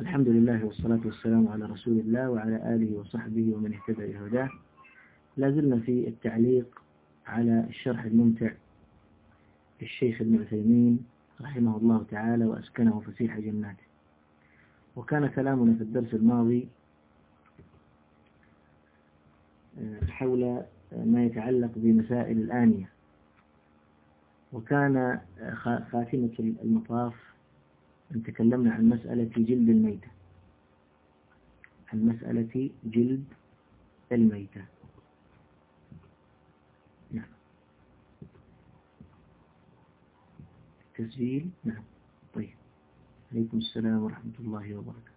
الحمد لله والصلاة والسلام على رسول الله وعلى آله وصحبه ومن اهتدى بهداه لا زلنا في التعليق على الشرح الممتع للشيخ ابن عثيمين رحمه الله تعالى وأسكنه فسيح جناته. وكان كلامنا في الدرس الماضي آه، حول ما يتعلق بمسائل الآنية. وكان خاتمة المطاف تكلمنا عن مسألة جلد الميتة. عن مسألة جلد الميتة. نعم. تسجيل؟ نعم. طيب. عليكم السلام ورحمة الله وبركاته.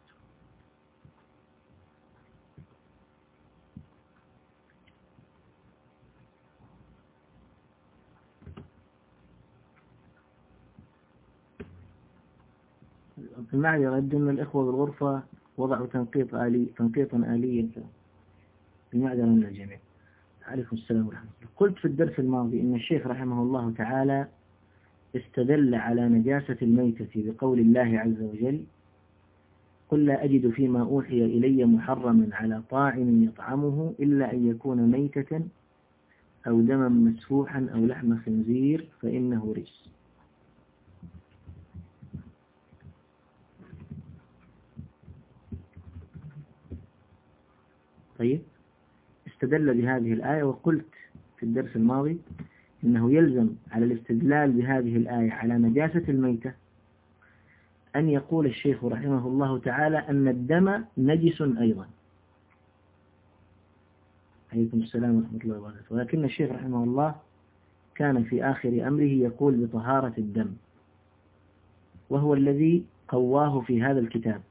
المعذرة أن الإخوة بالغرفة وضعوا تنقيط آلي تنقيطا آليا. المعذرة من الجميع. عليكم السلام ورحمة الله. قلت في الدرس الماضي أن الشيخ رحمه الله تعالى استدل على نجاسة الميتة بقول الله عز وجل قل لا أجد فيما أوحي إلي محرما على طاعم يطعمه إلا أن يكون ميتة أو دما مسفوحا أو لحم خنزير فإنه رجس. طيب استدل بهذه الآية وقلت في الدرس الماضي إنه يلزم على الاستدلال بهذه الآية على نجاسة الميتة أن يقول الشيخ رحمه الله تعالى أن الدم نجس أيضا. عليكم السلام ورحمة الله وبركاته. ولكن الشيخ رحمه الله كان في آخر أمره يقول بطهارة الدم وهو الذي قواه في هذا الكتاب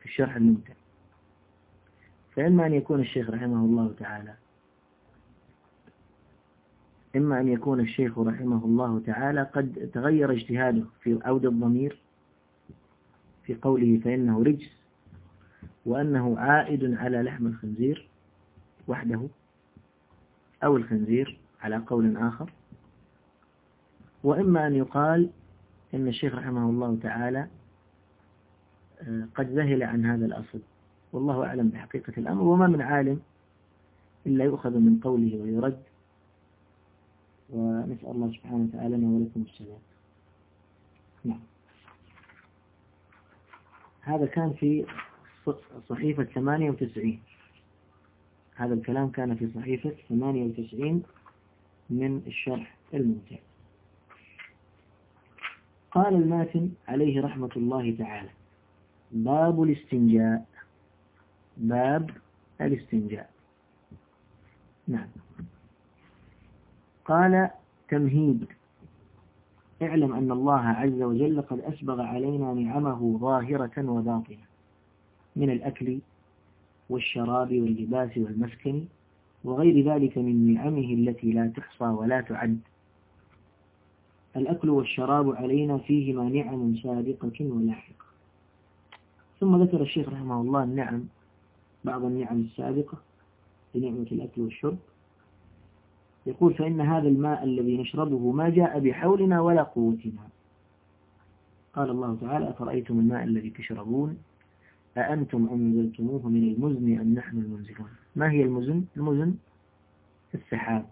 في الشرح الممتع. فإما أن يكون الشيخ رحمه الله تعالى. إما أن يكون الشيخ رحمه الله تعالى قد تغير اجتهاده في عود الضمير في قوله فإنه رجس وأنه عائد على لحم الخنزير وحده أو الخنزير على قول آخر. وإما أن يقال إن الشيخ رحمه الله تعالى آه، قد ذهل عن هذا الأصل. والله أعلم بحقيقة الأمر وما من عالم إلا يؤخذ من قوله ويرد. ونسأل الله سبحانه وتعالى لنا ولكم السلام. نعم. هذا كان في صحيفة 98 هذا الكلام كان في صحيفة 98 من الشرح الممتع. قال الماتن عليه رحمة الله تعالى باب الاستنجاء. باب الاستنجاء. نعم. قال تمهيد. اعلم أن الله عز وجل قد أسبغ علينا نعمه ظاهرة وباطنة من الأكل والشراب واللباس والمسكن وغير ذلك من نعمه التي لا تحصى ولا تعد. الأكل والشراب علينا فيهما نعم سابقة ولاحقة ثم ذكر الشيخ رحمه الله النعم بعض النعم السابقة بنعمة الأكل والشرب. يقول فإن هذا الماء الذي نشربه ما جاء بحولنا ولا قوتنا. قال الله تعالى أفرأيتم الماء الذي تشربون؟ أأنتم أنزلتموه من المزن أم نحن المنزلون؟ ما هي المزن؟ المزن السحاب.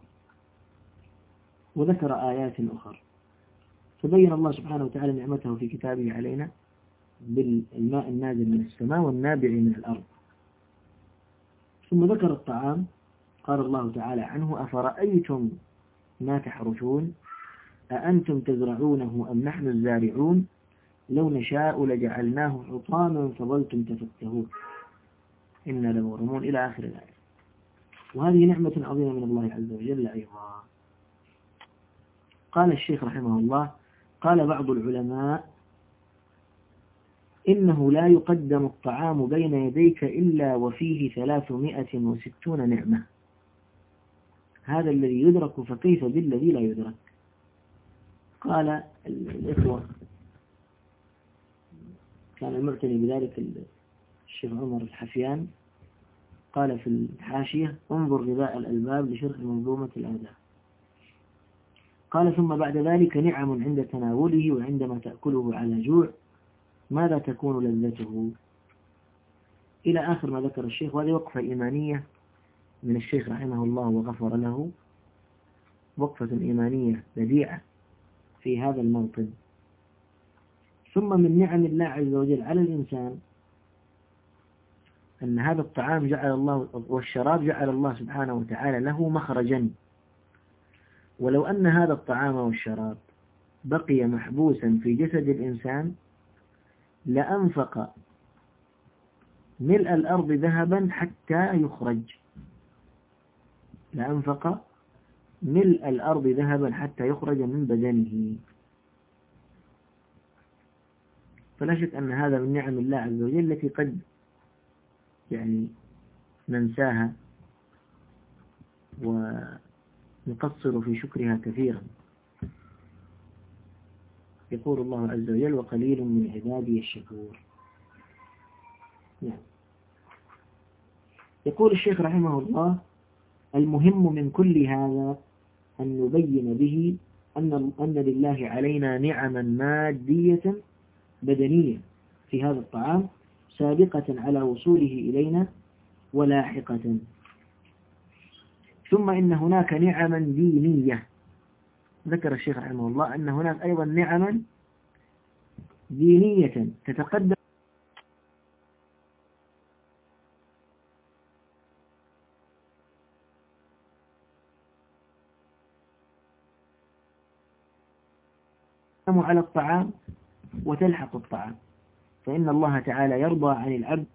وذكر آيات أخرى فبين الله سبحانه وتعالى نعمته في كتابه علينا بالماء النازل من السماء والنابع من الأرض. ثم ذكر الطعام قال الله تعالى عنه أفرأيتم ما تحرثون؟ أأنتم تزرعونه أم نحن الزارعون؟ لو نشاء لجعلناه حطاما فظلتم تفكهون. إنا لمغرمون إلى آخر الآية. وهذه نعمة عظيمة من الله عز وجل أيضا. قال الشيخ رحمه الله قال بعض العلماء إنه لا يقدم الطعام بين يديك إلا وفيه ثلاثمائة وستون نعمة. هذا الذي يدرك فكيف بالذي لا يدرك. قال الإخوة كان المعتني بذلك الشيخ عمر الحفيان قال في الحاشية انظر غذاء الألباب لشرح منظومة الآداب قال ثم بعد ذلك نعم عند تناوله وعندما تأكله على جوع ماذا تكون لذته؟ إلى آخر ما ذكر الشيخ وهذه وقفة إيمانية من الشيخ رحمه الله وغفر له. وقفة إيمانية بديعة في هذا الموطن. ثم من نعم الله عز وجل على الإنسان أن هذا الطعام جعل الله والشراب جعل الله سبحانه وتعالى له مخرجا. ولو أن هذا الطعام والشراب بقي محبوسا في جسد الإنسان لأنفق ملء الأرض ذهبا حتى يخرج. لأنفق ملء الأرض ذهبا حتى يخرج من بدنه. فلا شك أن هذا من نعم الله عز وجل التي قد يعني ننساها ونقصر في شكرها كثيرا. يقول الله عز وجل وقليل من عبادي الشكور. نعم. يقول الشيخ رحمه الله المهم من كل هذا أن نبين به أن أن لله علينا نعما مادية بدنية في هذا الطعام سابقة على وصوله إلينا ولاحقة. ثم إن هناك نعما دينية ذكر الشيخ رحمه الله أن هناك أيضا نعما دينية تتقدم على الطعام وتلحق الطعام. فإن الله تعالى يرضى عن العبد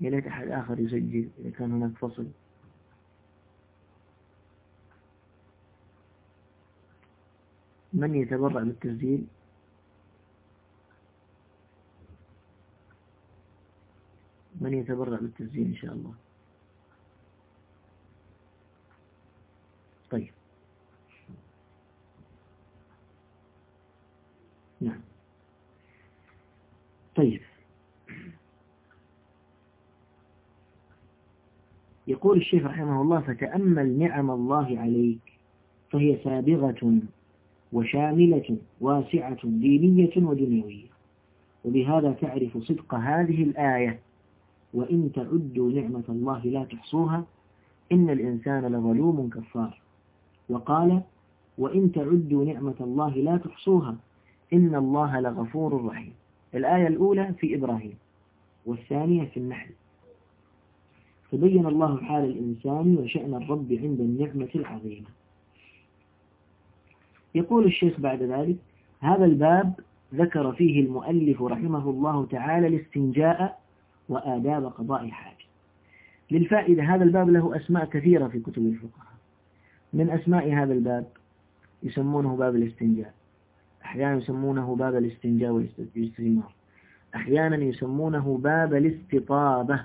يا ليت أحد آخر يسجل إذا كان هناك فصل. من يتبرع بالتسجيل؟ من يتبرع بالتسجيل إن شاء الله. طيب. نعم. طيب. يقول الشيخ رحمه الله فتأمل نعم الله عليك فهي سابغة وشاملة واسعة دينية ودنيوية. وبهذا تعرف صدق هذه الآية. وإن تعدوا نعمة الله لا تحصوها إن الإنسان لظلوم كفار. وقال وإن تعدوا نعمة الله لا تحصوها إن الله لغفور رحيم. الآية الأولى في إبراهيم والثانية في النحل. فبين الله حال الإنسان وشأن الرب عند النعمة العظيمة. يقول الشيخ بعد ذلك هذا الباب ذكر فيه المؤلف رحمه الله تعالى الاستنجاء وآداب قضاء الحاجة. للفائدة هذا الباب له أسماء كثيرة في كتب الفقهاء. من أسماء هذا الباب يسمونه باب الاستنجاء. أحيانا يسمونه باب الاستنجاء والاستثمار. أحيانا يسمونه باب الاستطابة.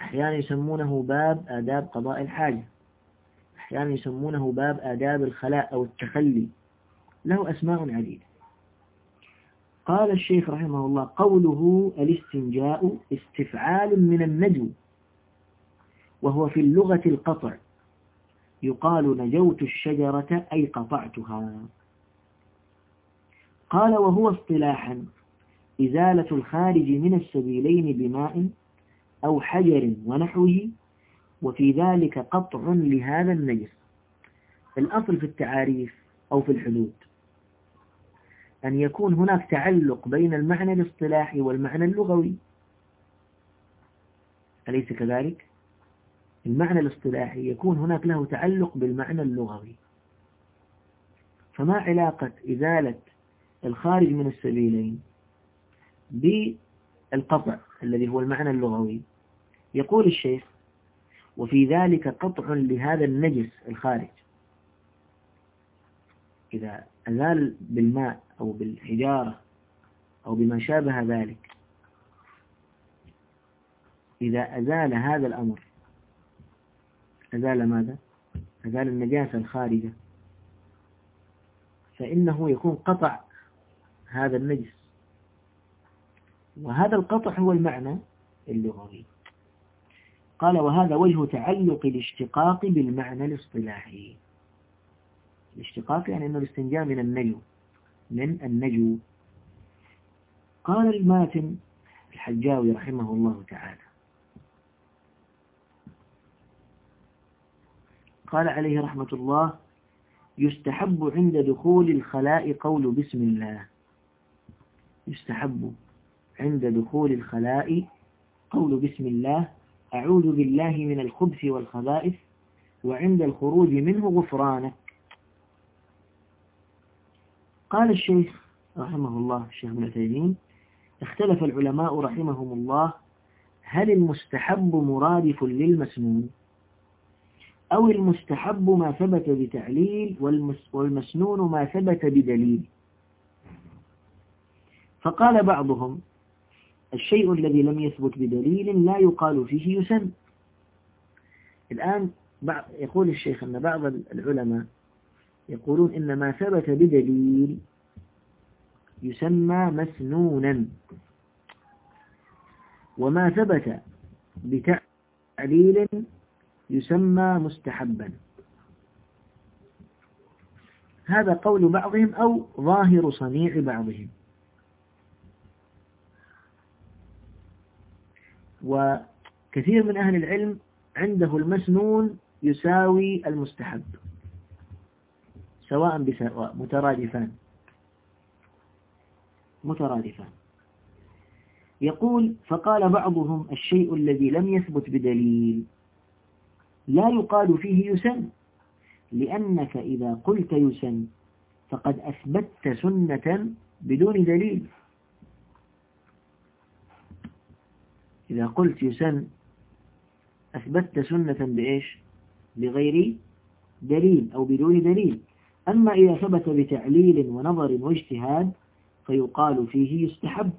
أحيانا يسمونه باب آداب قضاء الحاجة. أحيانا يسمونه باب آداب الخلاء أو التخلي له أسماء عديدة. قال الشيخ رحمه الله قوله الاستنجاء استفعال من النجو وهو في اللغة القطع يقال نجوت الشجرة أي قطعتها. قال وهو اصطلاحا إزالة الخارج من السبيلين بماء أو حجر ونحوه وفي ذلك قطع لهذا النجس الأصل في التعاريف أو في الحدود. أن يكون هناك تعلق بين المعنى الاصطلاحي والمعنى اللغوي. أليس كذلك؟ المعنى الاصطلاحي يكون هناك له تعلق بالمعنى اللغوي. فما علاقة إزالة الخارج من السبيلين بالقطع الذي هو المعنى اللغوي؟ يقول الشيخ وفي ذلك قطع لهذا النجس الخارج. إذا أزال بالماء أو بالحجارة أو بما شابه ذلك إذا أزال هذا الأمر أزال ماذا؟ أزال النجاسة الخارجة فإنه يكون قطع هذا النجس. وهذا القطع هو المعنى اللغوي. قال وهذا وجه تعلق الاشتقاق بالمعنى الاصطلاحي. الاشتقاق يعني أنه الاستنجاء من النجو من النجو. قال الماتن الحجاوي رحمه الله تعالى. قال عليه رحمة الله يستحب عند دخول الخلاء قول بسم الله. يستحب عند دخول الخلاء قول بسم الله أعوذ بالله من الخبث والخبائث وعند الخروج منه غفرانك. قال الشيخ رحمه الله الشيخ ابن عثيمين اختلف العلماء رحمهم الله هل المستحب مرادف للمسنون؟ أو المستحب ما ثبت بتعليل والمسنون ما ثبت بدليل؟ فقال بعضهم الشيء الذي لم يثبت بدليل لا يقال فيه يسن. الآن يقول الشيخ أن بعض العلماء يقولون إن ما ثبت بدليل يسمى مسنونا. وما ثبت بتعليل يسمى مستحبا. هذا قول بعضهم أو ظاهر صنيع بعضهم. وكثير من أهل العلم عنده المسنون يساوي المستحب سواء بسواء مترادفان. مترادفان. يقول فقال بعضهم الشيء الذي لم يثبت بدليل لا يقال فيه يسن لأنك إذا قلت يسن فقد أثبتت سنة بدون دليل. إذا قلت يسن أثبتت سنة بإيش؟ بغير دليل أو بدون دليل. أما إذا ثبت بتعليل ونظر واجتهاد فيقال فيه يستحب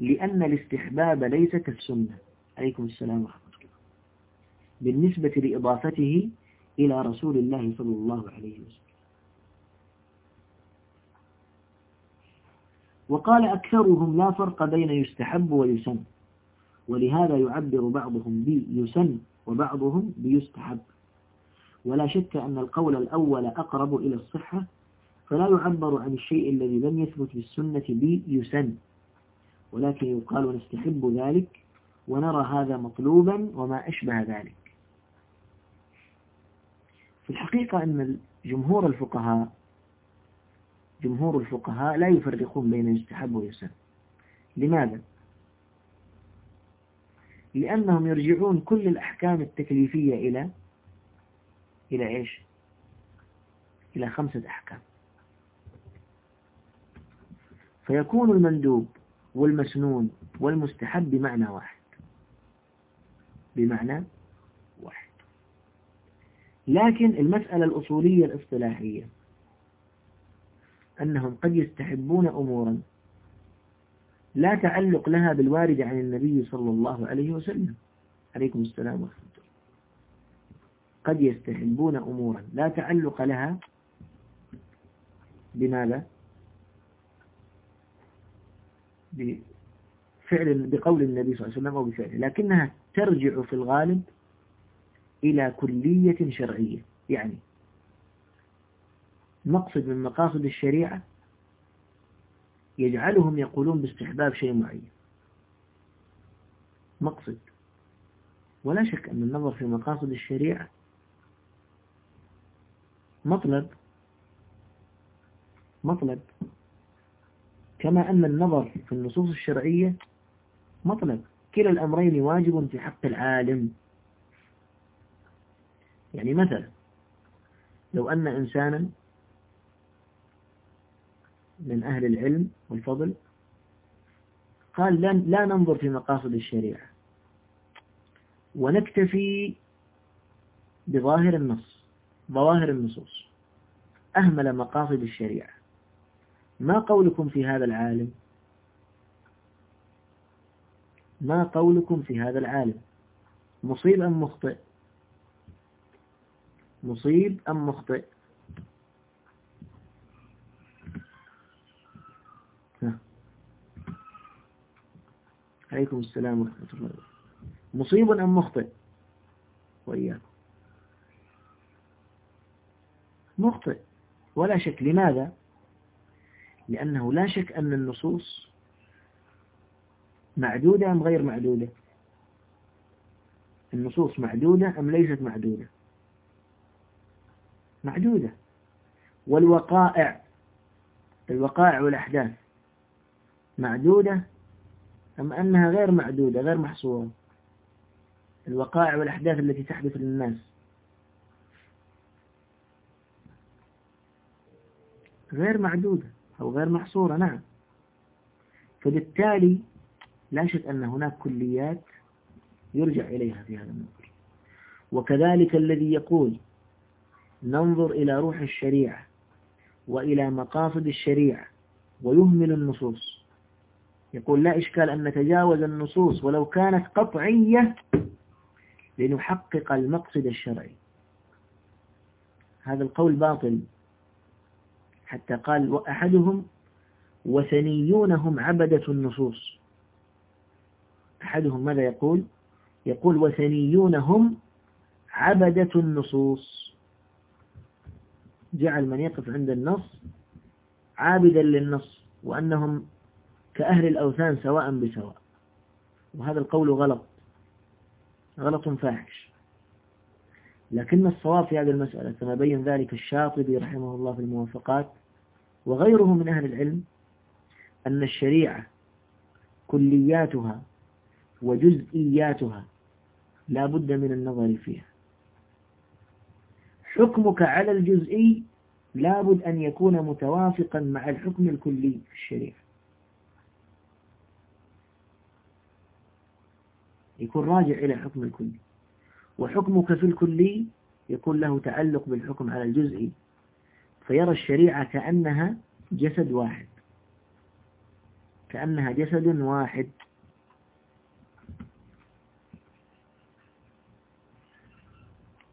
لأن الاستحباب ليس كالسنة. عليكم السلام ورحمة الله. بالنسبة لإضافته إلى رسول الله صلى الله عليه وسلم. وقال أكثرهم لا فرق بين يستحب ويسن. ولهذا يعبر بعضهم بيسن وبعضهم بيستحب. ولا شك أن القول الأول أقرب إلى الصحة فلا يعبر عن الشيء الذي لم يثبت بالسنة بيسن. ولكن يقال نستحب ذلك ونرى هذا مطلوبا وما أشبه ذلك. في الحقيقة أن جمهور الفقهاء جمهور الفقهاء لا يفرقون بين يستحب ويسن. لماذا؟ لأنهم يرجعون كل الأحكام التكليفية إلى إلى إيش؟ إلى خمسة أحكام. فيكون المندوب والمسنون والمستحب بمعنى واحد. بمعنى واحد. لكن المسألة الأصولية الاصطلاحية أنهم قد يستحبون أمورا لا تعلق لها بالوارد عن النبي صلى الله عليه وسلم. عليكم السلام ورحمة الله. قد يستحبون أمورا. لا تعلق لها بماذا؟ بفعل بقول النبي صلى الله عليه وسلم أو بفعله لكنها ترجع في الغالب إلى كلية شرعية. يعني مقصد من مقاصد الشريعة يجعلهم يقولون باستحباب شيء معين. مقصد. ولا شك أن النظر في مقاصد الشريعة. مطلب. مطلب. كما أن النظر في النصوص الشرعية مطلب. كلا الأمرين واجب في حق العالم. يعني مثلا لو أن إنسانا من أهل العلم والفضل. قال لا ننظر في مقاصد الشريعة. ونكتفي بظاهر النص ظواهر النصوص. أهمل مقاصد الشريعة. ما قولكم في هذا العالم؟ ما قولكم في هذا العالم؟ مصيب أم مخطئ؟ مصيب أم مخطئ؟ عليكم السلام ورحمة الله مصيب أم مخطئ؟ وإياكم. مخطئ. ولا شك. لماذا؟ لأنه لا شك أن النصوص معدودة أم غير معدودة؟ النصوص معدودة أم ليست معدودة؟ معدودة. والوقائع الوقائع والأحداث معدودة أم أنها غير معدودة غير محصورة؟ الوقائع والأحداث التي تحدث للناس. غير معدودة أو غير محصورة نعم. فبالتالي لا شك أن هناك كليات يرجع إليها في هذا النظر وكذلك الذي يقول ننظر إلى روح الشريعة وإلى مقاصد الشريعة ويهمل النصوص. يقول لا إشكال أن نتجاوز النصوص ولو كانت قطعية لنحقق المقصد الشرعي. هذا القول باطل. حتى قال وأحدهم وثنيونهم عبدة النصوص. أحدهم ماذا يقول؟ يقول وثنيونهم عبدة النصوص. جعل من يقف عند النص عابدا للنص وأنهم كأهل الأوثان سواء بسواء. وهذا القول غلط. غلط فاحش. لكن الصواب في هذه المسألة كما بين ذلك الشاطبي رحمه الله في الموافقات وغيره من أهل العلم أن الشريعة كلياتها وجزئياتها لا بد من النظر فيها. حكمك على الجزئي لابد أن يكون متوافقا مع الحكم الكلي في الشريعة. يكون راجع إلى الحكم الكلي وحكمك في الكلي يكون له تعلق بالحكم على الجزئي فيرى الشريعة كأنها جسد واحد. كأنها جسد واحد.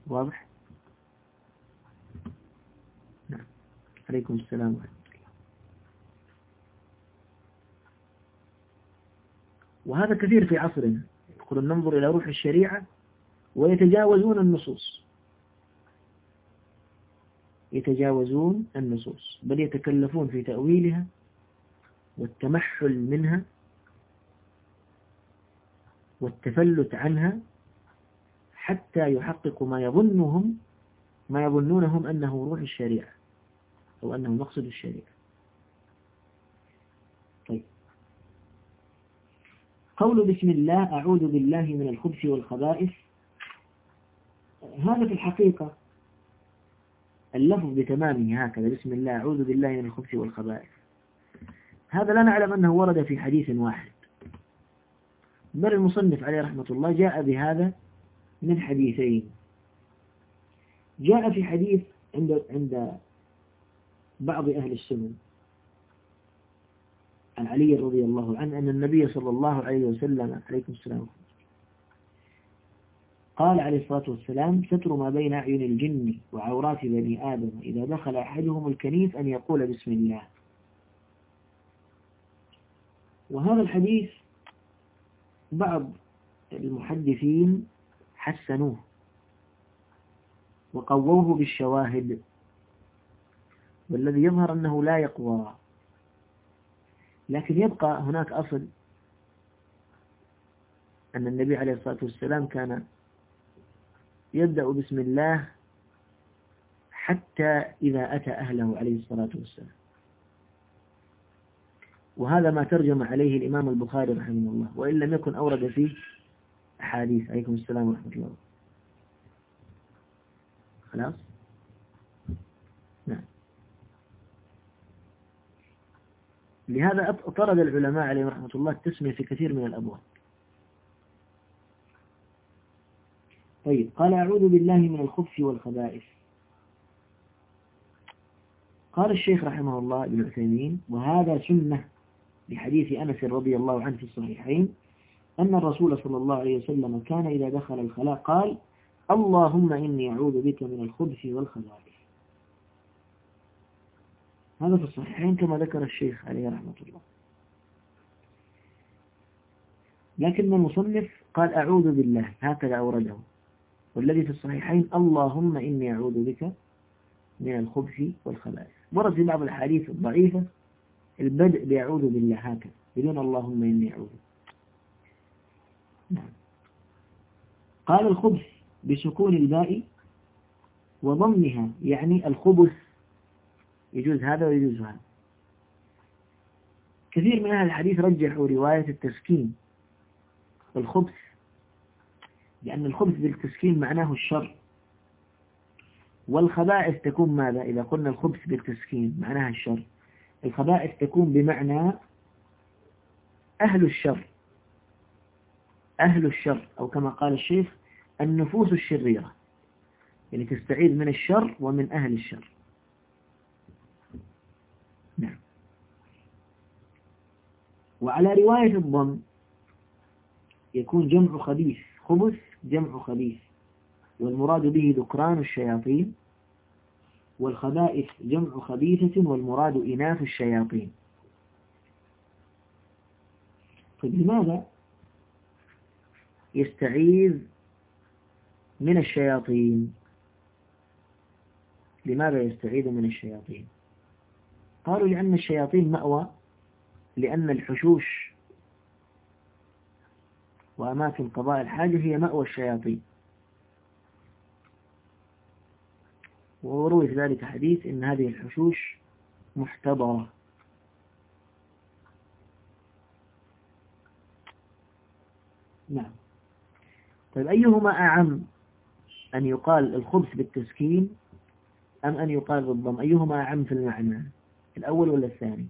واضح؟ نعم. عليكم السلام ورحمة الله. وهذا كثير في عصرنا. يقولون ننظر إلى روح الشريعة ويتجاوزون النصوص. يتجاوزون النصوص بل يتكلفون في تأويلها والتمحل منها والتفلت عنها حتى يحققوا ما يظنهم ما يظنونهم أنه روح الشريعة أو أنه مقصد الشريعة طيب قول بسم الله أعوذ بالله من الخبث والخبائث. هذا في الحقيقة اللفظ بتمامه هكذا بسم الله أعوذ بالله من الخبث والخبائث. هذا لا نعلم أنه ورد في حديث واحد. بل المصنف عليه رحمة الله جاء بهذا من حديثين. جاء في حديث عند عند بعض أهل السنن. عن علي رضي الله عنه أن النبي صلى الله عليه وسلم عليكم السلام. قال عليه الصلاة والسلام ستر ما بين أعين الجن وعورات بني آدم. إذا دخل أحدهم الكنيف أن يقول بسم الله. وهذا الحديث بعض المحدثين حسنوه وقووه بالشواهد والذي يظهر أنه لا يقوى. لكن يبقى هناك أصل أن النبي عليه الصلاة والسلام كان يبدأ بسم الله حتى إذا أتى أهله عليه الصلاة والسلام. وهذا ما ترجم عليه الإمام البخاري رحمه الله وإن لم يكن أورد فيه أحاديث. عليكم السلام ورحمة الله. خلاص نعم لهذا طرد العلماء عليهم رحمة الله التسمية في كثير من الأبواب طيب قال أعوذ بالله من الخبث والخبائث. قال الشيخ رحمه الله ابن عثيمين وهذا سنة لحديث أنس رضي الله عنه في الصحيحين أن الرسول صلى الله عليه وسلم كان إذا دخل الخلاء قال اللهم إني أعوذ بك من الخبث والخبائث. هذا في الصحيحين كما ذكر الشيخ عليه رحمة الله. لكن المصنف قال أعوذ بالله هكذا أورده. والذي في الصحيحين اللهم إني أعوذ بك من الخبث والخبائث. ورد في بعض الحديث الضعيفة البدء بأعوذ بالله هكذا. بدون اللهم إني أعوذ. نعم. قال الخبث بسكون الباء وضمها يعني الخبث يجوز هذا ويجوز هذا. كثير من أهل الحديث رجحوا رواية التسكين الخبث لأن الخبث بالتسكين معناه الشر. والخبائث تكون ماذا؟ إذا قلنا الخبث بالتسكين معناها الشر. الخبائث تكون بمعنى أهل الشر. أهل الشر أو كما قال الشيخ النفوس الشريرة. يعني تستعيذ من الشر ومن أهل الشر نعم وعلى رواية الضم يكون جمع خبيث خبث جمع خبيث والمراد به ذكران الشياطين والخبائث جمع خبيثة والمراد إناث الشياطين. طيب لماذا يستعيذ من الشياطين؟ لماذا يستعيذ من الشياطين؟ قالوا لأن الشياطين مأوى لأن الحشوش وأماكن قضاء الحاجة هي مأوى الشياطين. وروي في ذلك حديث إن هذه الحشوش محتضرة. نعم. طيب أيهما أعم أن يقال الخبث بالتسكين أم أن يقال بالضم؟ أيهما أعم في المعنى الأول ولا الثاني؟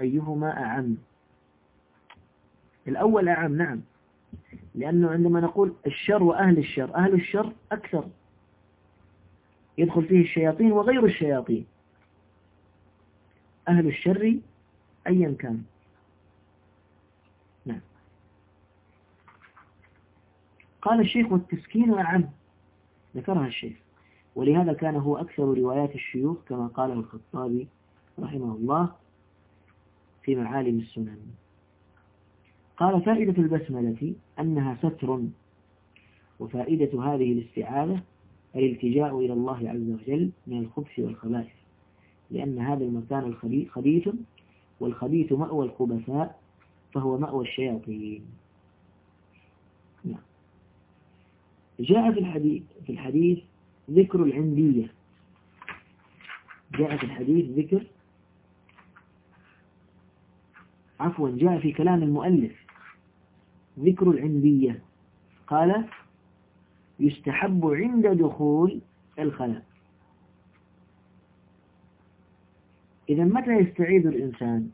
أيهما أعم؟ الأول أعم نعم. لأنه عندما نقول الشر وأهل الشر أهل الشر أكثر. يدخل فيه الشياطين وغير الشياطين. أهل الشر أيا كان. نعم. قال الشيخ والتسكين أعم. ذكرها الشيخ. ولهذا كان هو أكثر روايات الشيوخ كما قاله الخطابي رحمه الله. في معالم السنن. قال فائدة البسملة أنها ستر وفائدة هذه الاستعاذة الالتجاء إلى الله عز وجل من الخبث والخبائث لأن هذا المكان خبيث والخبيث مأوى الخبثاء فهو مأوى الشياطين. نعم. جاء في الحديث في الحديث ذكر العندية. جاء في الحديث ذكر عفوا جاء في كلام المؤلف. ذكر العندية. قال يستحب عند دخول الخلاء. إذا متى يستعيذ الإنسان؟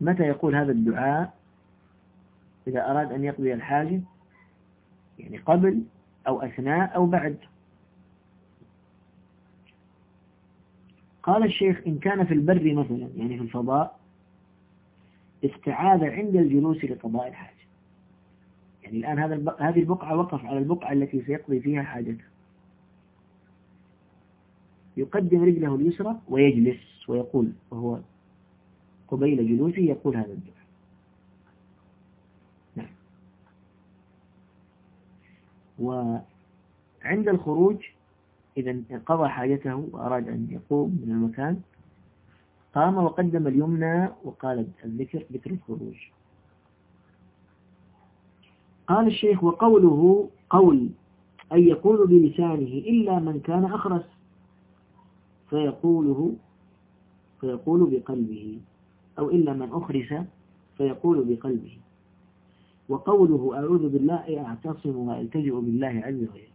متى يقول هذا الدعاء؟ إذا أراد أن يقضي الحاجة يعني قبل أو أثناء أو بعد. قال الشيخ إن كان في البر مثلا يعني في الفضاء استعاذ عند الجلوس لقضاء الحاجة. يعني الآن هذا هذه البقعة وقف على البقعة التي سيقضي فيها حاجته يقدم رجله اليسرى ويجلس ويقول وهو قبيل جلوسه يقول هذا الدعاء. نعم. وعند الخروج إذا قضى حاجته وأراد أن يقوم من المكان قام وقدم اليمنى وقال الذكر ذكر الخروج. قال الشيخ وقوله قول أن يقول بلسانه إلا من كان أخرس فيقوله فيقول بقلبه أو إلا من أخرس فيقول بقلبه. وقوله أعوذ بالله أعتصم وألتجئ بالله عز وجل.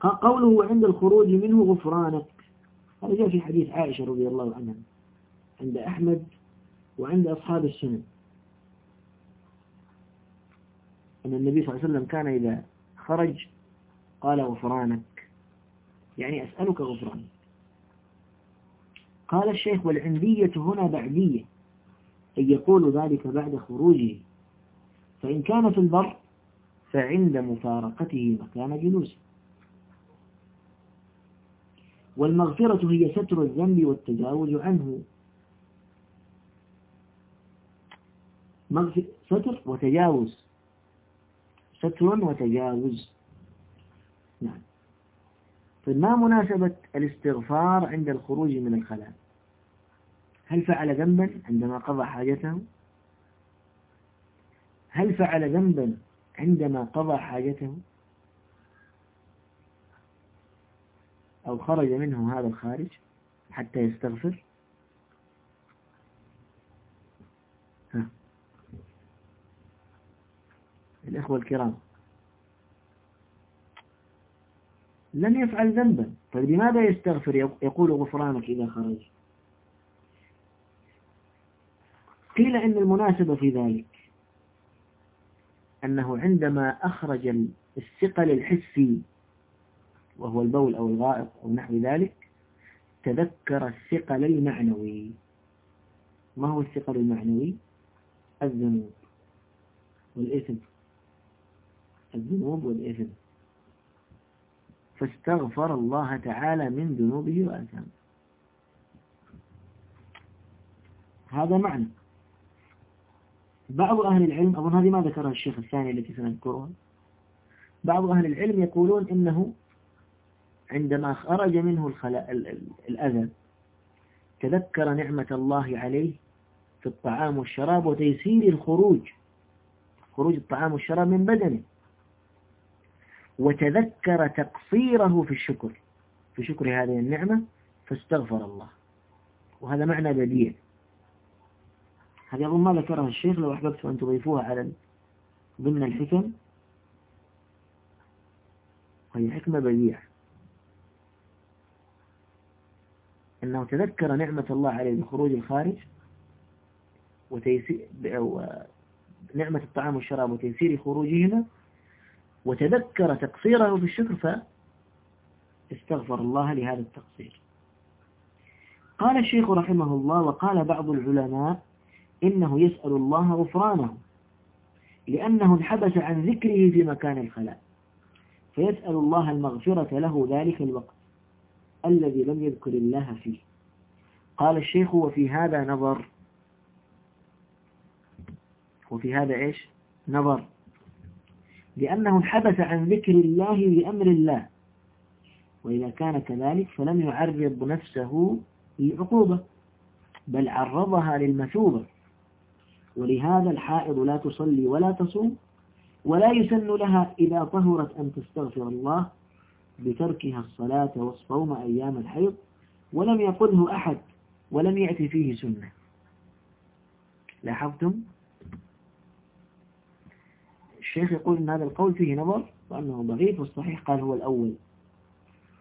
قوله عند الخروج منه غفرانك. هذا جاء في حديث عائشة رضي الله عنها. عند أحمد وعند أصحاب السنن أن النبي صلى الله عليه وسلم كان إذا خرج قال غفرانك. يعني أسألك غفرانك. قال الشيخ والعندية هنا بعدية أن يقول ذلك بعد خروجه. فإن كان في البر فعند مفارقته مكان جلوسه. والمغفرة هي ستر الذنب والتجاوز عنه. ستر وتجاوز. ستر وتجاوز. نعم. فما مناسبة الاستغفار عند الخروج من الخلاء؟ هل فعل ذنبا عندما قضى حاجته؟ هل فعل ذنبا عندما قضى حاجته؟ أو خرج منه هذا الخارج حتى يستغفر ها. الإخوة الكرام. لم يفعل ذنبا. طيب لماذا يستغفر؟ يقول غفرانك إذا خرج قيل إن المناسبة في ذلك أنه عندما أخرج الثقل الحسي وهو البول أو الغائط أو نحو ذلك تذكر الثقل المعنوي. ما هو الثقل المعنوي؟ الذنوب والإثم. الذنوب والإثم. فاستغفر الله تعالى من ذنوبه وأثامه. هذا معنى. بعض أهل العلم أظن هذه ما ذكرها الشيخ الثاني التي سنذكرها. بعض أهل العلم يقولون إنه عندما خرج منه الأذى تذكر نعمة الله عليه في الطعام والشراب وتيسير الخروج. خروج الطعام والشراب من بدنه. وتذكر تقصيره في الشكر. في شكر هذه النعمة فاستغفر الله. وهذا معنى بديع. هذه أظن ما ذكرها الشيخ لو أحببت أن تضيفوها على ضمن الحكم. وهي حكمة بديعة. أنه تذكر نعمة الله عليه بخروج الخارج وتيسير نعمة الطعام والشراب وتيسير خروجهما وتذكر تقصيره في الشكر فاستغفر الله لهذا التقصير. قال الشيخ رحمه الله وقال بعض العلماء إنه يسأل الله غفرانه لأنه انحبس عن ذكره في مكان الخلاء فيسأل الله المغفرة له ذلك الوقت الذي لم يذكر الله فيه. قال الشيخ وفي هذا نظر وفي هذا إيش؟ نظر. لأنه انحبس عن ذكر الله بأمر الله. وإذا كان كذلك فلم يعرض نفسه للعقوبة بل عرضها للمثوبة. ولهذا الحائض لا تصلي ولا تصوم ولا يسن لها إذا طهرت أن تستغفر الله بتركها الصلاة والصوم أيام الحيض ولم يقله أحد ولم يأتي فيه سنة. لاحظتم؟ الشيخ يقول أن هذا القول فيه نظر وأنه ضعيف والصحيح قال هو الأول.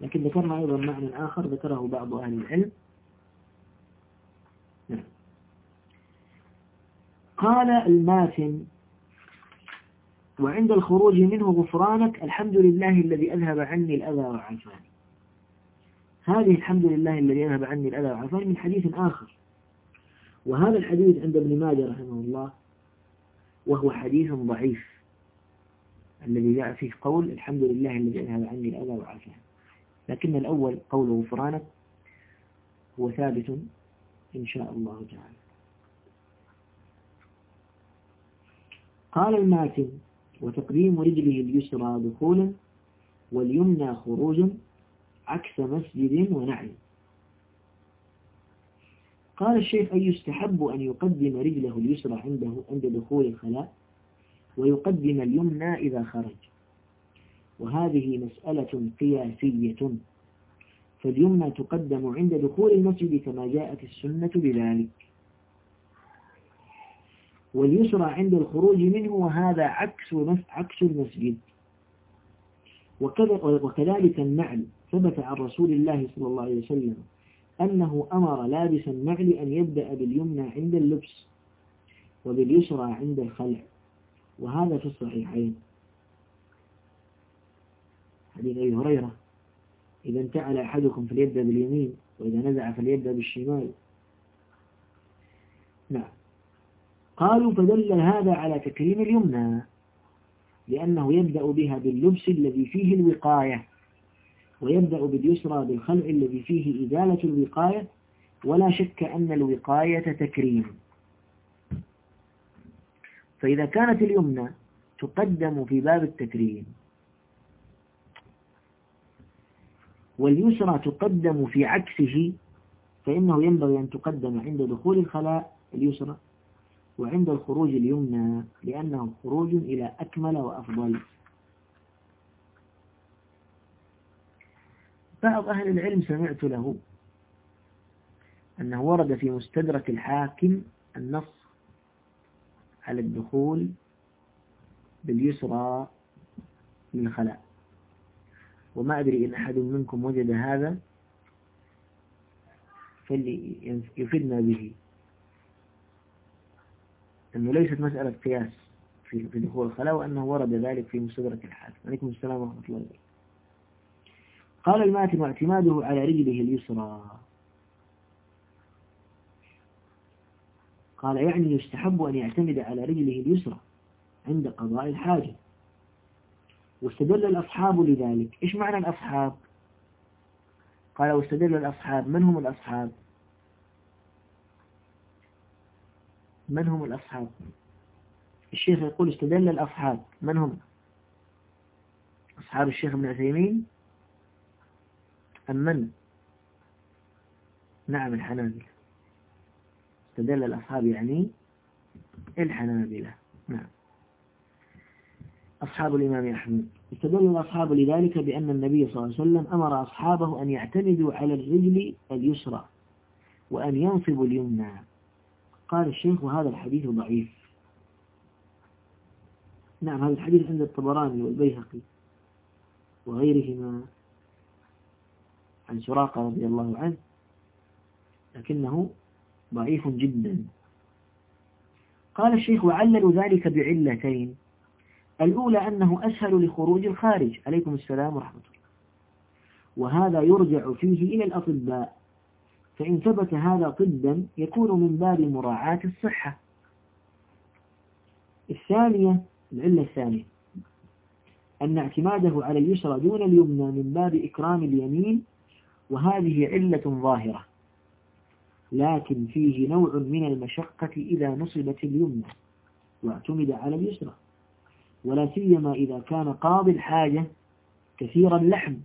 لكن ذكرنا أيضا معنى آخر ذكره بعض أهل العلم. نعم. قال الماتن وعند الخروج منه غفرانك الحمد لله الذي أذهب عني الأذى وعافاني هذه الحمد لله الذي أذهب عني الأذى وعافاني من حديث آخر. وهذا الحديث عند ابن ماجه رحمه الله وهو حديث ضعيف. الذي جاء فيه قول الحمد لله الذي أذهب عني الأذى وعافاني لكن الأول قول غفرانك هو ثابت إن شاء الله تعالى. قال الماتن وتقديم رجله اليسرى دخولا واليمنى خروجا عكس مسجد ونعل. قال الشيخ أن يستحب أن يقدم رجله اليسرى عنده عند دخول الخلاء؟ ويقدم اليمنى إذا خرج. وهذه مسألة قياسية. فاليمنى تقدم عند دخول المسجد كما جاءت السنة بذلك. واليسرى عند الخروج منه وهذا عكس عكس المسجد. وكذلك النعل. ثبت عن رسول الله صلى الله عليه وسلم أنه أمر لابس النعل أن يبدأ باليمنى عند اللبس وباليسرى عند الخلع. وهذا في الصحيحين. حديث أبي هريرة إذا انتعل أحدكم فليبدأ باليمين وإذا نزع فليبدأ بالشمال. نعم. قالوا فدل هذا على تكريم اليمنى لأنه يبدأ بها باللبس الذي فيه الوقاية ويبدأ باليسرى بالخلع الذي فيه إزالة الوقاية ولا شك أن الوقاية تكريم. فإذا كانت اليمنى تقدم في باب التكريم واليسرى تقدم في عكسه فإنه ينبغي أن تقدم عند دخول الخلاء اليسرى وعند الخروج اليمنى لأنه خروج إلى أكمل وأفضل. بعض أهل العلم سمعت له أنه ورد في مستدرك الحاكم النص على الدخول باليسرى للخلاء وما أدري إن أحد منكم وجد هذا فليفدنا به. أنه ليست مسألة قياس في دخول الخلاء وأنه ورد ذلك في مستدرك الحاكم عليكم السلام ورحمة الله قال الماتم اعتماده على رجله اليسرى. قال يعني يستحب أن يعتمد على رجله اليسرى عند قضاء الحاجة. واستدل الأصحاب لذلك. إيش معنى الأصحاب؟ قال واستدل الأصحاب. من هم الأصحاب؟ من هم الأصحاب؟ الشيخ يقول استدل الأصحاب. من هم؟ أصحاب الشيخ ابن عثيمين؟ أم من؟ نعم الحنابلة. استدل الأصحاب يعني الحنابلة. نعم. أصحاب الإمام أحمد. استدل الأصحاب لذلك بأن النبي صلى الله عليه وسلم أمر أصحابه أن يعتمدوا على الرجل اليسرى وأن ينصبوا اليمنى. قال الشيخ وهذا الحديث ضعيف. نعم هذا الحديث عند الطبراني والبيهقي وغيرهما عن سراقة رضي الله عنه لكنه ضعيف جدا. قال الشيخ وعللوا ذلك بعلتين. الأولى أنه أسهل لخروج الخارج. عليكم السلام ورحمة الله. وهذا يرجع فيه إلى الأطباء. فإن ثبت هذا طبا يكون من باب مراعاة الصحة. الثانية العلة الثانية أن اعتماده على اليسرى دون اليمنى من باب إكرام اليمين وهذه علة ظاهرة. لكن فيه نوع من المشقة إذا نصبت اليمنى واعتمد على اليسرى. ولا سيما إذا كان قاضي الحاجة كثير اللحم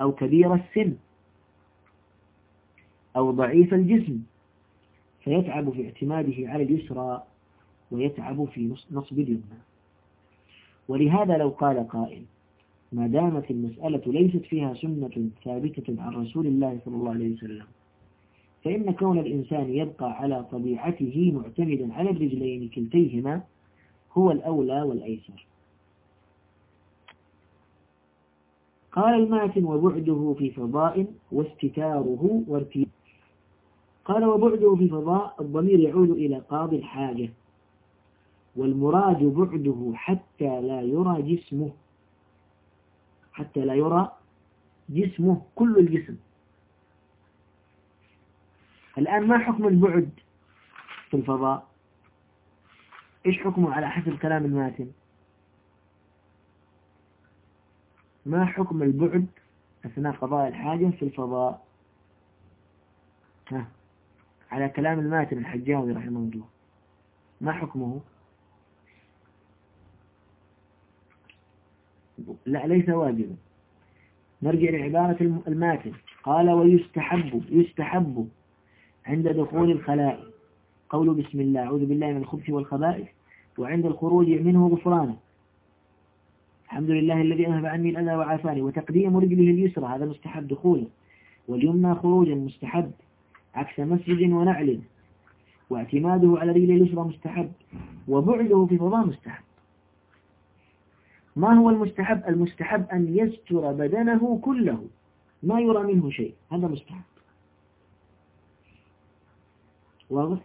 أو كبير السن أو ضعيف الجسم فيتعب في اعتماده على اليسرى ويتعب في نصب اليمنى. ولهذا لو قال قائل ما دامت المسألة ليست فيها سنة ثابتة عن رسول الله صلى الله عليه وسلم. فإن كون الإنسان يبقى على طبيعته معتمدا على الرجلين كلتيهما هو الأولى والأيسر. قال الماتن وبعده في فضاء واستتاره وارتياب قال وبعده في فضاء الضمير يعود إلى قاضي الحاجة. والمراد بعده حتى لا يرى جسمه. حتى لا يرى جسمه كل الجسم. الآن ما حكم البعد في الفضاء؟ إيش حكمه على حسب كلام الماتن؟ ما حكم البعد أثناء قضاء الحاجة في الفضاء؟ ها على كلام الماتن الحجاوي رحمه الله. ما حكمه؟ لا ليس واجبا. نرجع لعبارة الماتن. قال ويستحب يستحب عند دخول الخلاء. قول بسم الله أعوذ بالله من الخبث والخبائث وعند الخروج منه غفرانه. الحمد لله الذي أذهب عني الأذى وعافاني وتقديم رجله اليسرى هذا مستحب دخوله. واليمنى خروجا مستحب عكس مسجد ونعل. واعتماده على رجله اليسرى مستحب وبعده في فضاء مستحب. ما هو المستحب؟ المستحب أن يستر بدنه كله. ما يرى منه شيء. هذا مستحب. واضح؟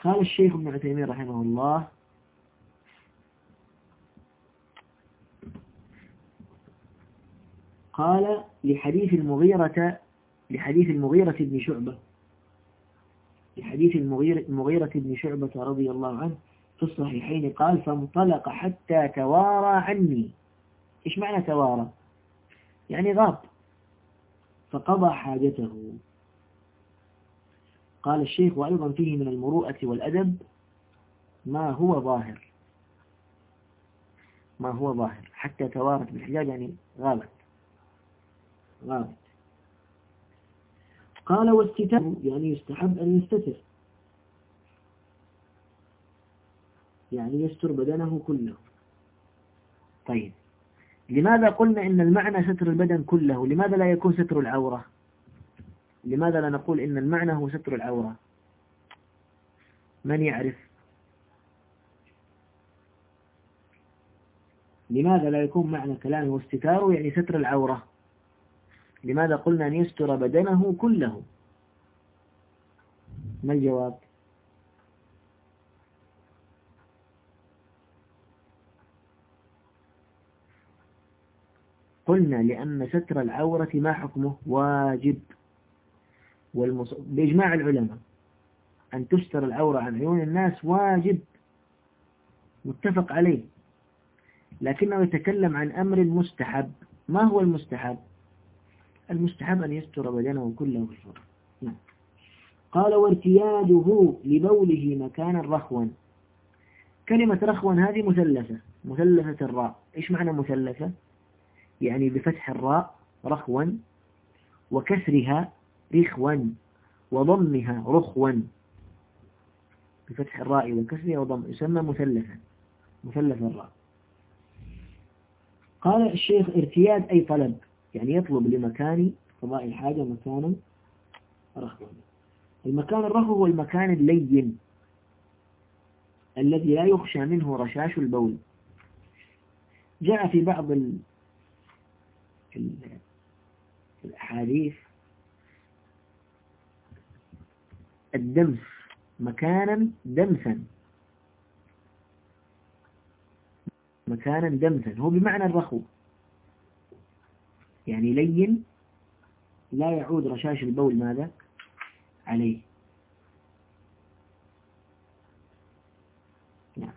قال الشيخ ابن عثيمين رحمه الله قال لحديث المغيرة لحديث المغيرة بن شعبة لحديث المغيرة, المغيرة بن شعبة رضي الله عنه في الصحيحين قال فانطلق حتى توارى عني. إيش معنى توارى؟ يعني غاب. فقضى حاجته. قال الشيخ وأيضا فيه من المروءة والأدب ما هو ظاهر. ما هو ظاهر. حتى توارت بالحجاب يعني غابت. غابت. قال واستتر يعني يستحب أن يستتر. يعني يستر بدنه كله. طيب. لماذا قلنا إن المعنى ستر البدن كله؟ لماذا لا يكون ستر العورة؟ لماذا لا نقول إن المعنى هو ستر العورة؟ من يعرف؟ لماذا لا يكون معنى كلامه واستتاره يعني ستر العورة؟ لماذا قلنا أن يستر بدنه كله؟ ما الجواب؟ قلنا لأن ستر العورة ما حكمه؟ واجب. والمص... بإجماع العلماء. أن تستر العورة عن عيون الناس واجب. متفق عليه. لكنه يتكلم عن أمر مستحب. ما هو المستحب؟ المستحب أن يستر بدنه كله بالفرق نعم. قال وارتياده لبوله مكانا رخوا. كلمة رخوا هذه مثلثة. مثلثة الراء. إيش معنى مثلثة؟ يعني بفتح الراء رخوا وكسرها رخوا وضمها رخوا. بفتح الراء وكسرها وضم يسمى مثلثا مثلث الراء. قال الشيخ ارتياد أي طلب يعني يطلب لمكان قضاء الحاجة مكانا رخوا. المكان الرخو هو المكان اللين الذي لا يخشى منه رشاش البول. جاء في بعض الأحاديث. الدمس مكانا دمسا. مكانا دمسا. هو بمعنى الرخو. يعني لين لا يعود رشاش البول ماذا؟ عليه. نعم.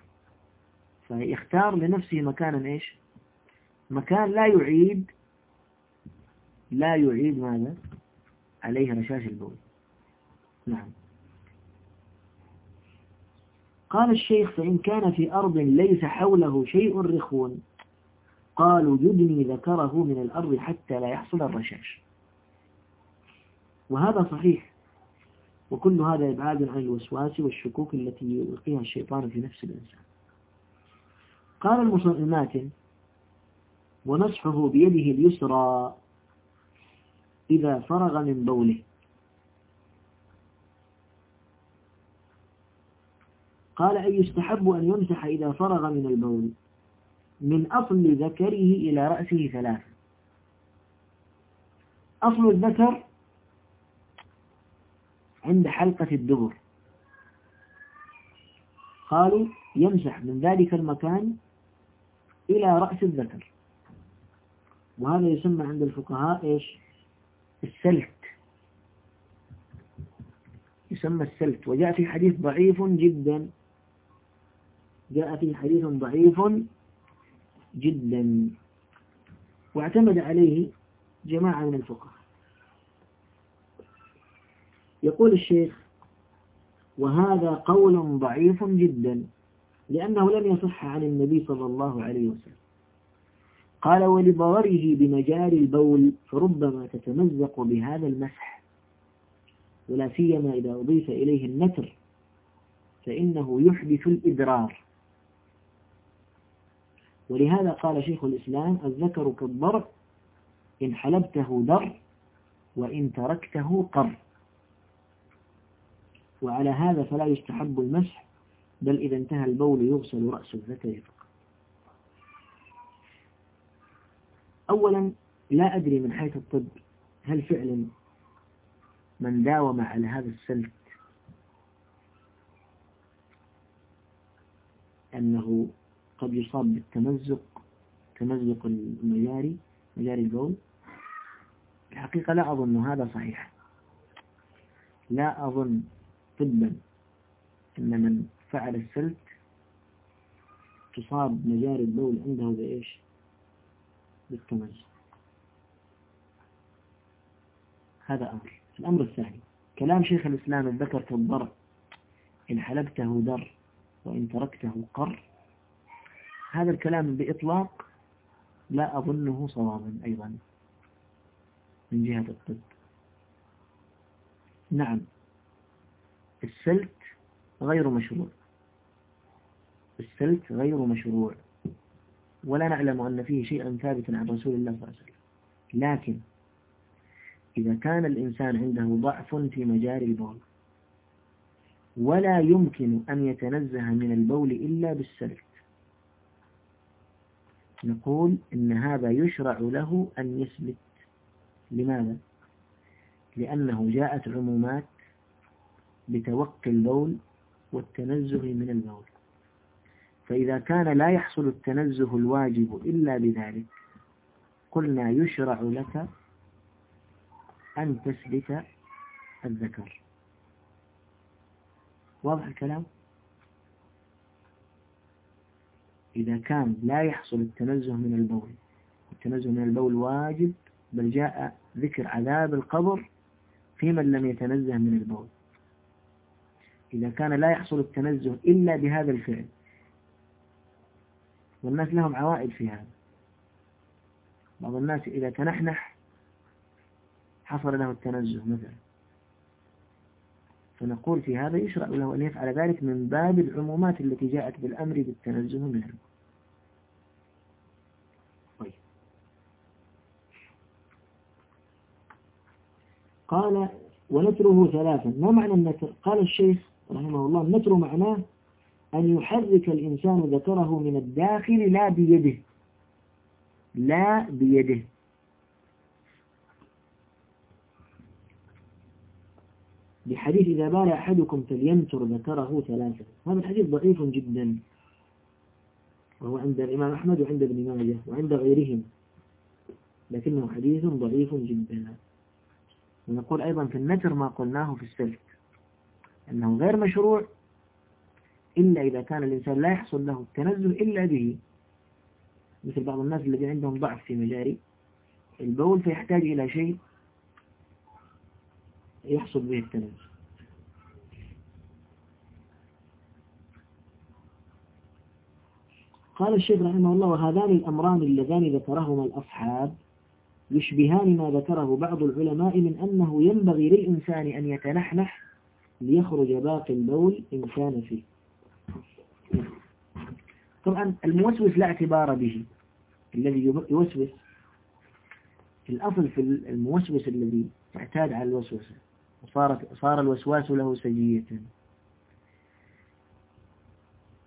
فيختار لنفسه مكانا إيش؟ مكان لا يعيد لا يعيد ماذا؟ عليه رشاش البول. نعم. قال الشيخ فإن كان في أرض ليس حوله شيء رخون قالوا يدني ذكره من الأرض حتى لا يحصل الرشاش. وهذا صحيح. وكل هذا إبعاد عن الوسواس والشكوك التي يلقيها الشيطان في نفس الإنسان. قال الماتن ونصحه بيده اليسرى إذا فرغ من بوله. قال أي يستحب أن يمسح إذا فرغ من البول؟ من أصل ذكره إلى رأسه ثلاثة. أصل الذكر عند حلقة الدبر. قالوا يمسح من ذلك المكان إلى رأس الذكر. وهذا يسمى عند الفقهاء إيش؟ السلت. يسمى السلت. وجاء في حديث ضعيف جدا. جاء في حديث ضعيف جدا. واعتمد عليه جماعة من الفقهاء. يقول الشيخ وهذا قول ضعيف جدا لأنه لم يصح عن النبي صلى الله عليه وسلم. قال ولضرره بمجاري البول فربما تتمزق بهذا المسح. ولا سيما إذا أضيف إليه النتر فإنه يحدث الإدرار. ولهذا قال شيخ الإسلام الذكر كالضرع إن حلبته در وإن تركته قر. وعلى هذا فلا يستحب المسح بل إذا انتهى البول يغسل رأس الذكر فقط. أولا لا أدري من حيث الطب هل فعلا من داوم على هذا السلك أنه قد يصاب بالتمزق تمزق المجاري مجاري البول؟ الحقيقة لا أظن هذا صحيح. لا أظن طبا أن من فعل السلك تصاب مجاري البول عنده بإيش؟ بالتمزق هذا أمر. الأمر الثاني كلام شيخ الإسلام الذكر في الضرع إن حلبته در وإن تركته قر هذا الكلام بإطلاق لا أظنه صوابا أيضا من جهة الطب. نعم السلت غير مشروع. السلت غير مشروع. ولا نعلم أن فيه شيئا ثابتا عن رسول الله صلى الله عليه وسلم. لكن إذا كان الإنسان عنده ضعف في مجاري البول ولا يمكن أن يتنزه من البول إلا بالسلت نقول إن هذا يشرع له أن يسلت لماذا؟ لأنه جاءت عمومات بتوقي البول والتنزه من البول. فإذا كان لا يحصل التنزه الواجب إلا بذلك قلنا يشرع لك أن تثبت الذكر. واضح الكلام؟ إذا كان لا يحصل التنزه من البول التنزه من البول واجب بل جاء ذكر عذاب القبر في من لم يتنزه من البول. إذا كان لا يحصل التنزه إلا بهذا الفعل والناس لهم عوائد في هذا. بعض الناس إذا تنحنح حصل له التنزه مثلا. فنقول في هذا يشرع له أن يفعل ذلك من باب العمومات التي جاءت بالأمر بالتنزه منه. طيب. قال ونتره ثلاثا. ما معنى النتر؟ قال الشيخ رحمه الله النتر معناه أن يحرك الإنسان ذكره من الداخل لا بيده. لا بيده. بحديث إذا بال أحدكم فلينتر ذكره ثلاثة. هذا الحديث ضعيف جدا. وهو عند الإمام أحمد وعند ابن ماجه وعند غيرهم. لكنه حديث ضعيف جدا. ونقول أيضا في النتر ما قلناه في السلك. أنه غير مشروع إلا إذا كان الإنسان لا يحصل له التنزه إلا به. مثل بعض الناس الذين عندهم ضعف في مجاري. البول فيحتاج إلى شيء يحصل به التنزه. قال الشيخ رحمه الله وهذان الأمران اللذان ذكرهما الأصحاب يشبهان ما ذكره بعض العلماء من أنه ينبغي للإنسان أن يتنحنح ليخرج باقي البول إن كان فيه. طبعا الموسوس لا اعتبار به. الذي يوسوس الأصل في الموسوس الذي اعتاد على الوسوسة وصارت صار الوسواس له سجية.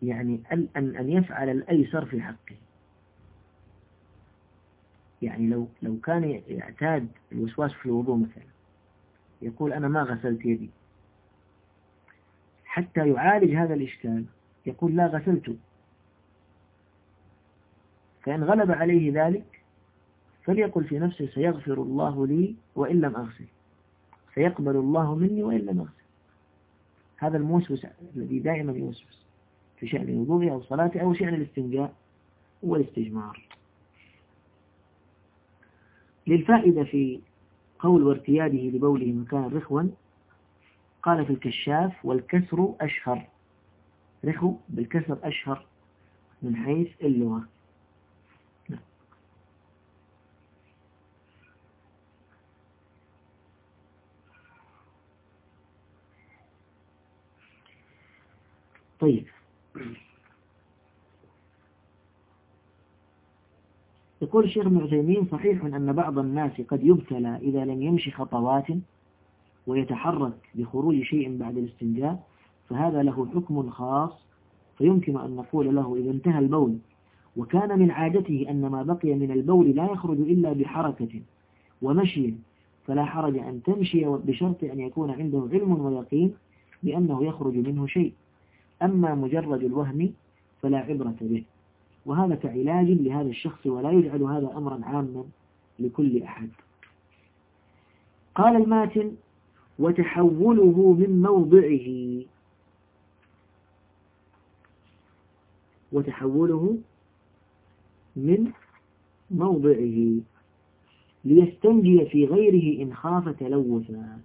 يعني أن أن يفعل الأيسر في حقه. يعني لو لو كان يعتاد الوسواس في الوضوء مثلا يقول أنا ما غسلت يدي. حتى يعالج هذا الإشكال. يقول لا غسلت. فإن غلب عليه ذلك فليقل في نفسه سيغفر الله لي وإن لم أغسل. سيقبل الله مني وإن لم أغسل. هذا الموسوس الذي دائما يوسوس في شأن وضوءه أو صلاته أو شأن الاستنجاء والاستجمار. للفائدة في قول وارتياده لبوله مكان رخوا قال في الكشاف والكسر أشهر. رخو بالكسر أشهر من حيث اللغة طيب. يقول الشيخ ابن عثيمين صحيح أن بعض الناس قد يبتلى إذا لم يمشي خطوات ويتحرك بخروج شيء بعد الاستنجاء فهذا له حكم خاص فيمكن أن نقول له إذا انتهى البول. وكان من عادته أن ما بقي من البول لا يخرج إلا بحركة ومشي. فلا حرج أن تمشي بشرط أن يكون عنده علم ويقين بأنه يخرج منه شيء. أما مجرد الوهم فلا عبرة به. وهذا كعلاج لهذا الشخص ولا يجعل هذا أمرا عاما لكل أحد. قال الماتن وتحوله من موضعه وتحوله من موضعه ليستنجي في غيره إن خاف تلوثا.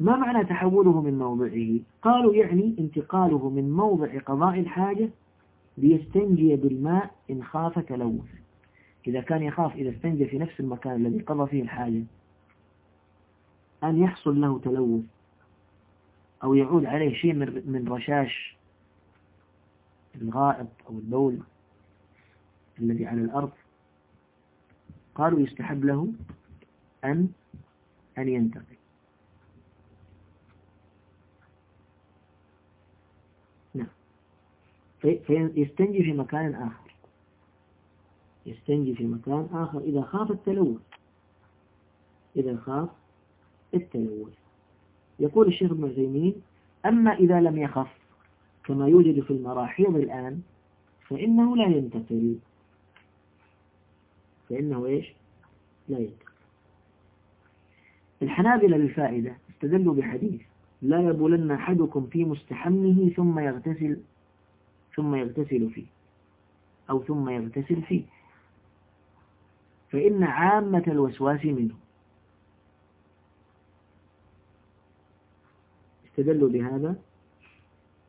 ما معنى تحوله من موضعه؟ قالوا يعني انتقاله من موضع قضاء الحاجة ليستنجي بالماء إن خاف تلوث. إذا كان يخاف إذا استنجى في نفس المكان الذي قضى فيه الحاجة أن يحصل له تلوث. أو يعود عليه شيء من رشاش الغائط أو البول الذي على الأرض. قالوا يستحب له أن أن ينتقل نعم. فيستنجي في مكان آخر. يستنجي في مكان آخر إذا خاف التلوث. إذا خاف التلوث. يقول الشيخ ابن عثيمين أما إذا لم يخف كما يوجد في المراحيض الآن فإنه لا ينتقل. فإنه إيش؟ لا ينتقل. الحنابلة للفائدة استدلوا بحديث لا يبولن أحدكم في مستحمه ثم يغتسل ثم يغتسل فيه أو ثم يغتسل فيه. فإن عامة الوسواس منه. استدلوا بهذا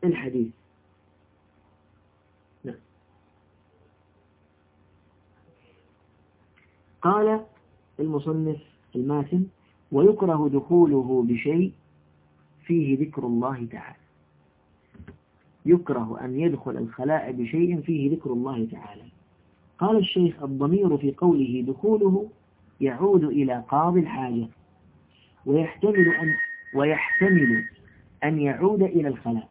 الحديث. نعم. قال المصنف الماثم ويكره دخوله بشيء فيه ذكر الله تعالى. يكره أن يدخل الخلاء بشيء فيه ذكر الله تعالى. قال الشيخ الضمير في قوله دخوله يعود إلى قاضي الحاجة ويحتمل أن ويحتمل أن يعود إلى الخلاء.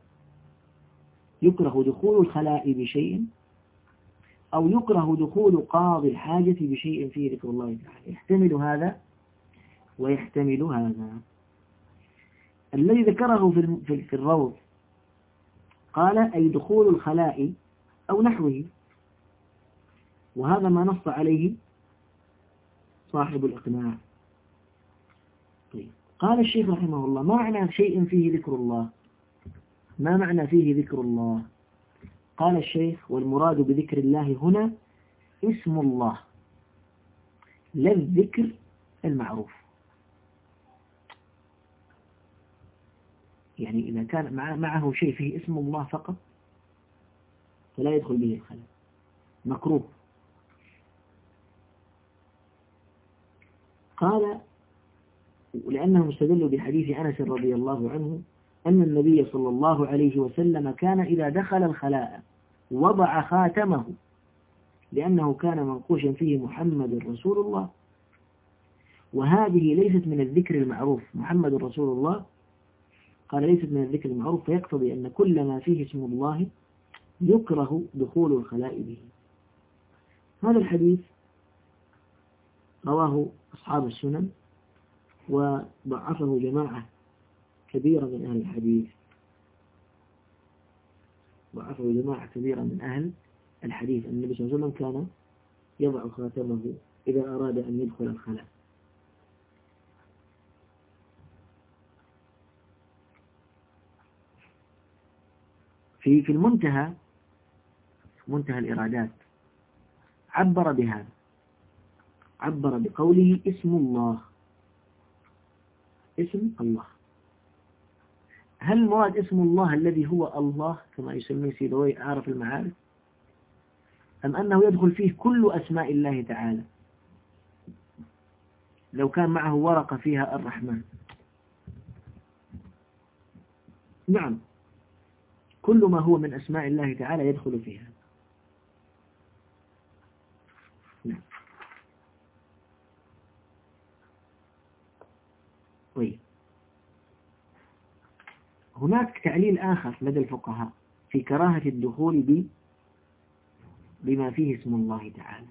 يكره دخول الخلاء بشيء أو يكره دخول قاضي الحاجة بشيء فيه ذكر الله تعالى. يحتمل هذا ويحتمل هذا. الذي ذكره في في الروض قال أي دخول الخلاء أو نحوه. وهذا ما نص عليه صاحب الإقناع. قال الشيخ رحمه الله ما معنى شيء فيه ذكر الله؟ ما معنى فيه ذكر الله؟ قال الشيخ والمراد بذكر الله هنا اسم الله لا الذكر المعروف. يعني إذا كان معه شيء فيه اسم الله فقط فلا يدخل به الخلاء مكروه. قال لأنهم استدلوا بحديث أنس رضي الله عنه أن النبي صلى الله عليه وسلم كان إذا دخل الخلاء وضع خاتمه لأنه كان منقوشا فيه محمد رسول الله. وهذه ليست من الذكر المعروف. محمد رسول الله قال ليست من الذكر المعروف فيقتضي أن كل ما فيه اسم الله يكره دخول الخلاء به. هذا الحديث رواه أصحاب السنن. وضعفه جماعة كبيرة من أهل الحديث. ضعفه جماعة كبيرة من أهل الحديث. أن النبي صلى الله عليه وسلم كان يضع خاتمه إذا أراد أن يدخل الخلاء. في في المنتهى منتهى الإرادات عبر بهذا عبر بقوله اسم الله. اسم الله. هل المراد اسم الله الذي هو الله كما يسميه سيدوي أعرف المعارف؟ أم أنه يدخل فيه كل أسماء الله تعالى؟ لو كان معه ورقة فيها الرحمن. نعم. كل ما هو من أسماء الله تعالى يدخل فيها نعم طيب هناك تعليل آخر لدى الفقهاء في كراهة الدخول ب بما فيه اسم الله تعالى.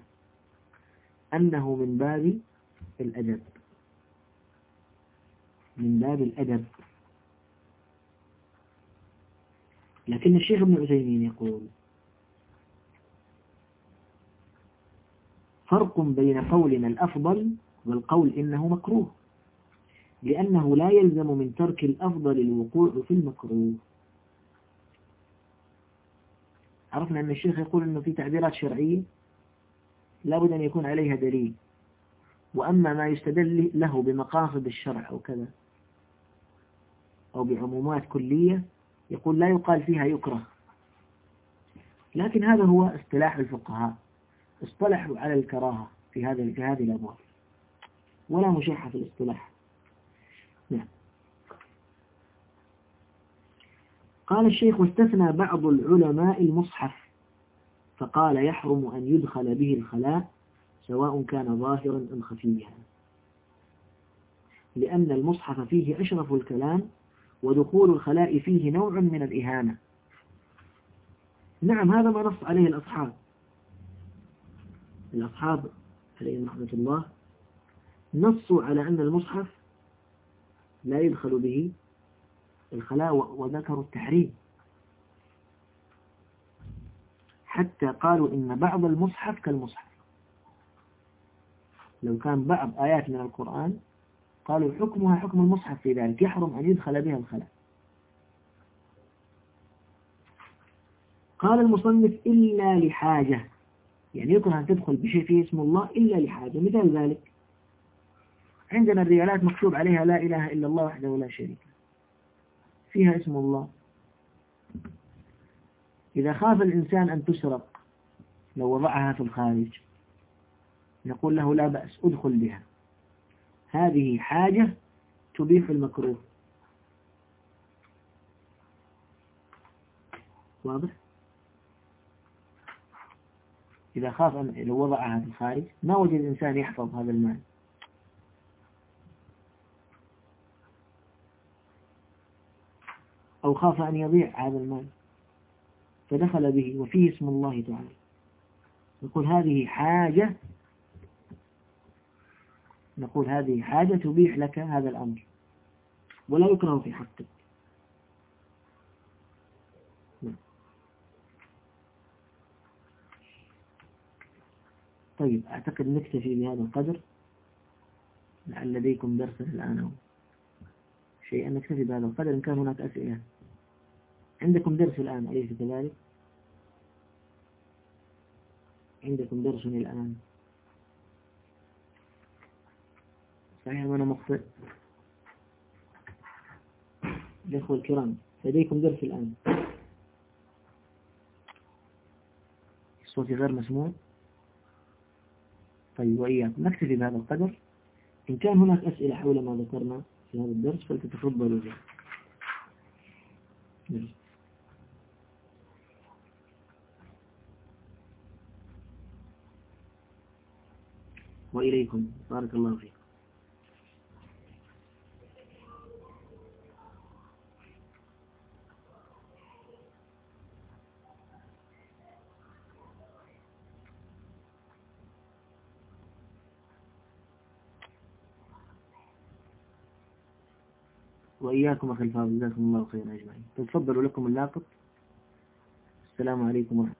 أنه من باب الأدب. من باب الأدب. لكن الشيخ ابن عثيمين يقول فرق بين قولنا الأفضل والقول إنه مكروه. لأنه لا يلزم من ترك الأفضل الوقوع في المكروه. عرفنا أن الشيخ يقول أنه في تعبيرات شرعية لابد أن يكون عليها دليل. وأما ما يستدل له بمقاصد الشرع أو كذا أو بعمومات كلية يقول لا يقال فيها يكره. لكن هذا هو اصطلاح الفقهاء. اصطلحوا على الكراهة في هذا في هذه الأبواب ولا مشاحة في الاصطلاح نعم قال الشيخ واستثنى بعض العلماء المصحف فقال يحرم أن يدخل به الخلاء سواء كان ظاهرا أم خفيا. لأن المصحف فيه أشرف الكلام ودخول الخلاء فيه نوع من الإهانة. نعم هذا ما نص عليه الأصحاب. الأصحاب عليهم رحمة الله نصوا على أن المصحف لا يدخل به الخلاء وذكروا التحريم. حتى قالوا إن بعض المصحف كالمصحف. لو كان بعض آيات من القرآن قالوا حكمها حكم المصحف في ذلك يحرم أن يدخل بها الخلاء. قال المصنف إلا لحاجة يعني يكره أن تدخل بشيء فيه اسم الله إلا لحاجة مثال ذلك. عندنا الريالات مكتوب عليها لا إله إلا الله وحده لا شريك فيها اسم الله. إذا خاف الإنسان أن تسرق لو وضعها في الخارج نقول له لا بأس أدخل بها. هذه حاجة تبيح المكروه. واضح؟ إذا خاف أن لو وضعها في الخارج ما وجد الإنسان يحفظ هذا المال. أو خاف أن يضيع هذا المال فدخل به وفيه اسم الله تعالى. يقول هذه حاجة نقول هذه حاجة تبيح لك هذا الأمر. ولا يكره في حقك. نعم. طيب أعتقد نكتفي بهذا القدر. لعل لديكم درس الآن أو شيئا. نكتفي بهذا القدر. إن كان هناك أسئلة. عندكم درس الآن أليس كذلك؟ عندكم درس الآن. صحيح أنا مخطئ الأخوة الكرام لديكم درس الآن. صوتي غير مسموع. طيب وإياكم. نكتفي بهذا القدر. إن كان هناك أسئلة حول ما ذكرنا في هذا الدرس فلتتفضلوا به وإليكم. بارك الله فيكم وإياكم أخي الفاضل جزاكم الله خيرا أجمعين. تفضلوا لكم اللاقط السلام عليكم ورحمة